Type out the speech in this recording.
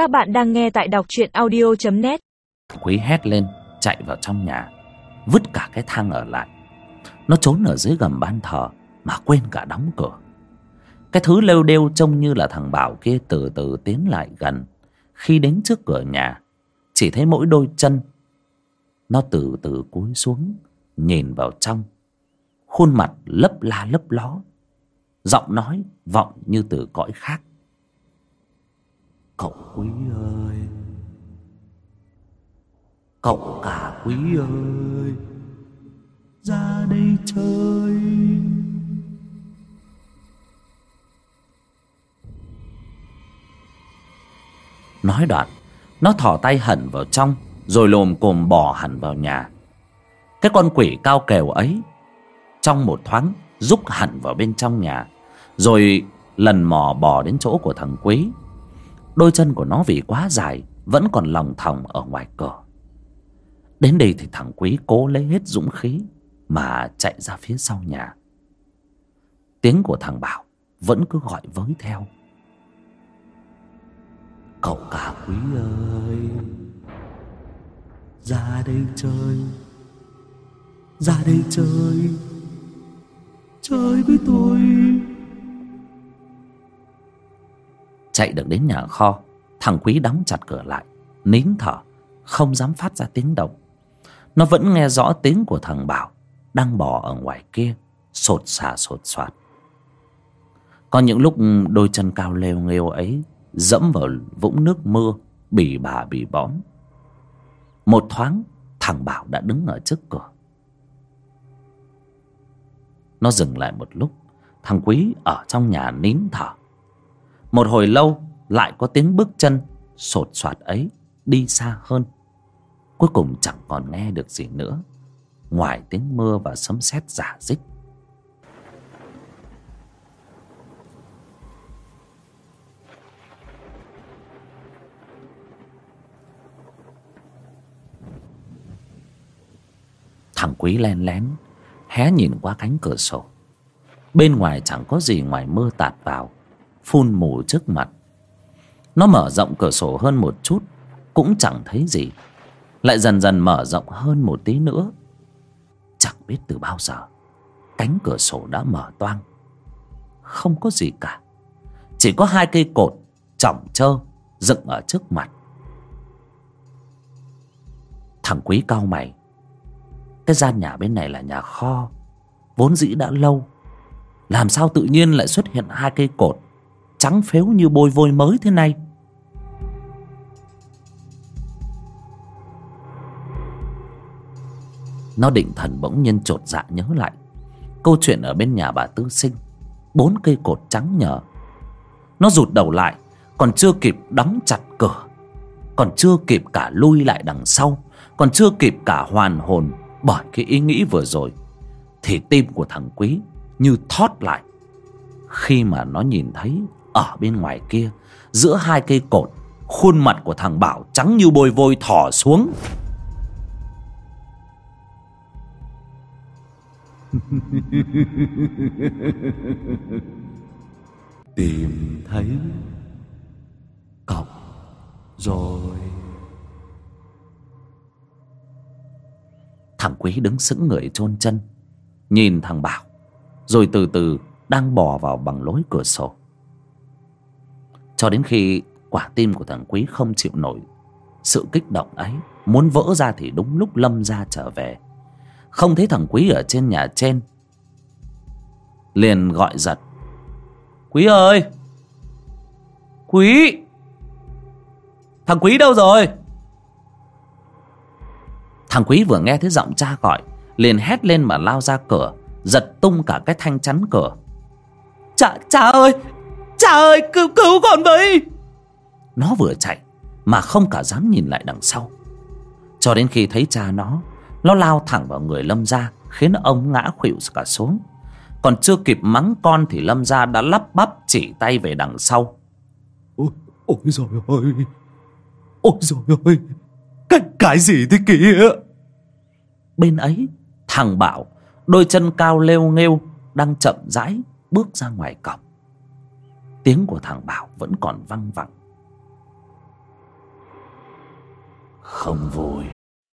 Các bạn đang nghe tại đọc truyện audio.net Quý hét lên, chạy vào trong nhà, Vứt cả cái thang ở lại. Nó trốn ở dưới gầm ban thờ Mà quên cả đóng cửa. Cái thứ lêu đêu trông như là thằng Bảo kia từ từ tiến lại gần. Khi đến trước cửa nhà, Chỉ thấy mỗi đôi chân Nó từ từ cúi xuống, Nhìn vào trong. Khuôn mặt lấp la lấp ló, Giọng nói vọng như từ cõi khác. Cậu cả quý ơi, Ra đây chơi. Nói đoạn, Nó thỏ tay hẳn vào trong, Rồi lồm cồm bò hẳn vào nhà. Cái con quỷ cao kèo ấy, Trong một thoáng, Rúc hẳn vào bên trong nhà, Rồi lần mò bò đến chỗ của thằng Quý. Đôi chân của nó vì quá dài, Vẫn còn lòng thòng ở ngoài cửa Đến đây thì thằng Quý cố lấy hết dũng khí Mà chạy ra phía sau nhà. Tiếng của thằng Bảo Vẫn cứ gọi với theo. Cậu cả Quý ơi, Ra đây chơi, Ra đây chơi Chơi với tôi. Chạy được đến nhà kho, thằng quý đóng chặt cửa lại, nín thở, không dám phát ra tiếng động nó vẫn nghe rõ tiếng của thằng bảo đang bò ở ngoài kia, sột xà sột soạt. Có những lúc đôi chân cao lêu nghêu ấy dẫm vào vũng nước mưa, bì bà bì bõm. Một thoáng, thằng bảo đã đứng ở trước cửa. Nó dừng lại một lúc, thằng quý ở trong nhà nín thở. Một hồi lâu, lại có tiếng bước chân sột soạt ấy đi xa hơn cuối cùng chẳng còn nghe được gì nữa. Ngoài tiếng mưa và sấm sét giả dích. Thằng quý len lén, hé nhìn qua cánh cửa sổ. Bên ngoài chẳng có gì ngoài mưa tạt vào, phun mù trước mặt. Nó mở rộng cửa sổ hơn một chút, cũng chẳng thấy gì lại dần dần mở rộng hơn một tí nữa. Chẳng biết từ bao giờ, cánh cửa sổ đã mở toang. Không có gì cả. Chỉ có hai cây cột chỏng trơ dựng ở trước mặt. Thằng quý cao mày. Cái gian nhà bên này là nhà kho. Vốn dĩ đã lâu. Làm sao tự nhiên lại xuất hiện hai cây cột trắng phếu như bôi vôi mới thế này? Nó định thần bỗng nhiên chột dạ nhớ lại. Câu chuyện ở bên nhà bà tư sinh. Bốn cây cột trắng nhờ. Nó rụt đầu lại, còn chưa kịp đóng chặt cửa. Còn chưa kịp cả lui lại đằng sau. Còn chưa kịp cả hoàn hồn bởi cái ý nghĩ vừa rồi. Thì tim của thằng quý như thót lại. Khi mà nó nhìn thấy ở bên ngoài kia, giữa hai cây cột, khuôn mặt của thằng bảo trắng như bôi vôi thỏ xuống. tìm thấy cọc rồi. Thằng quý đứng sững người chôn chân, nhìn thằng bảo, rồi từ từ đang bò vào bằng lối cửa sổ. Cho đến khi quả tim của thằng quý không chịu nổi, sự kích động ấy muốn vỡ ra thì đúng lúc lâm ra trở về không thấy thằng quý ở trên nhà trên liền gọi giật. Quý ơi! Quý! Thằng quý đâu rồi? Thằng quý vừa nghe thấy giọng cha gọi, liền hét lên mà lao ra cửa, giật tung cả cái thanh chắn cửa. Cha cha ơi! Cha ơi, cứu cứu con với! Nó vừa chạy, mà không cả dám nhìn lại đằng sau. Cho đến khi thấy cha nó nó lao thẳng vào người lâm gia khiến ông ngã khuỵu cả xuống. Còn chưa kịp mắng con thì lâm gia đã lắp bắp chỉ tay về đằng sau. Ôi, ôi rồi ôi ôi rồi ôi cái cái gì thế kìa? Bên ấy thằng bảo đôi chân cao lêu nghêu đang chậm rãi bước ra ngoài cổng. Tiếng của thằng bảo vẫn còn văng vẳng không vui